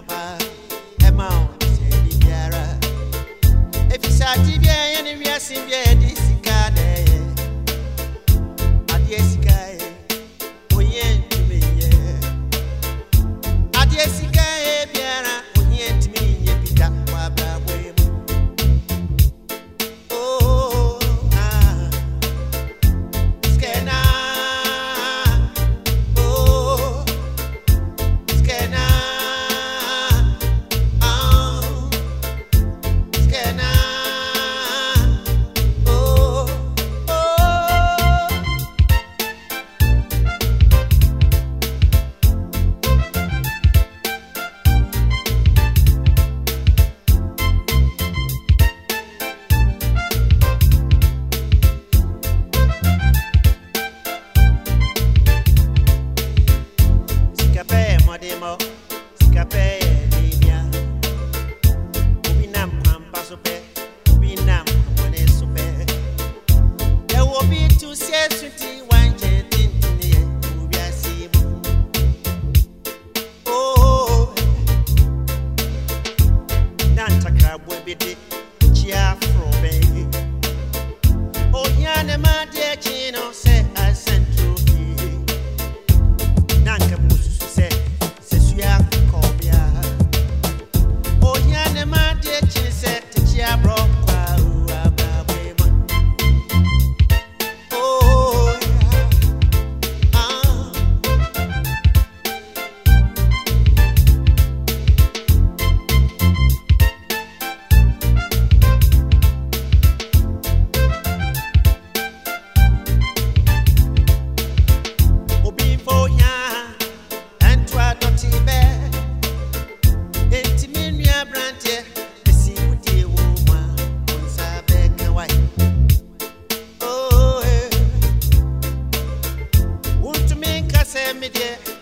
vampire. Massacre will be the from me there.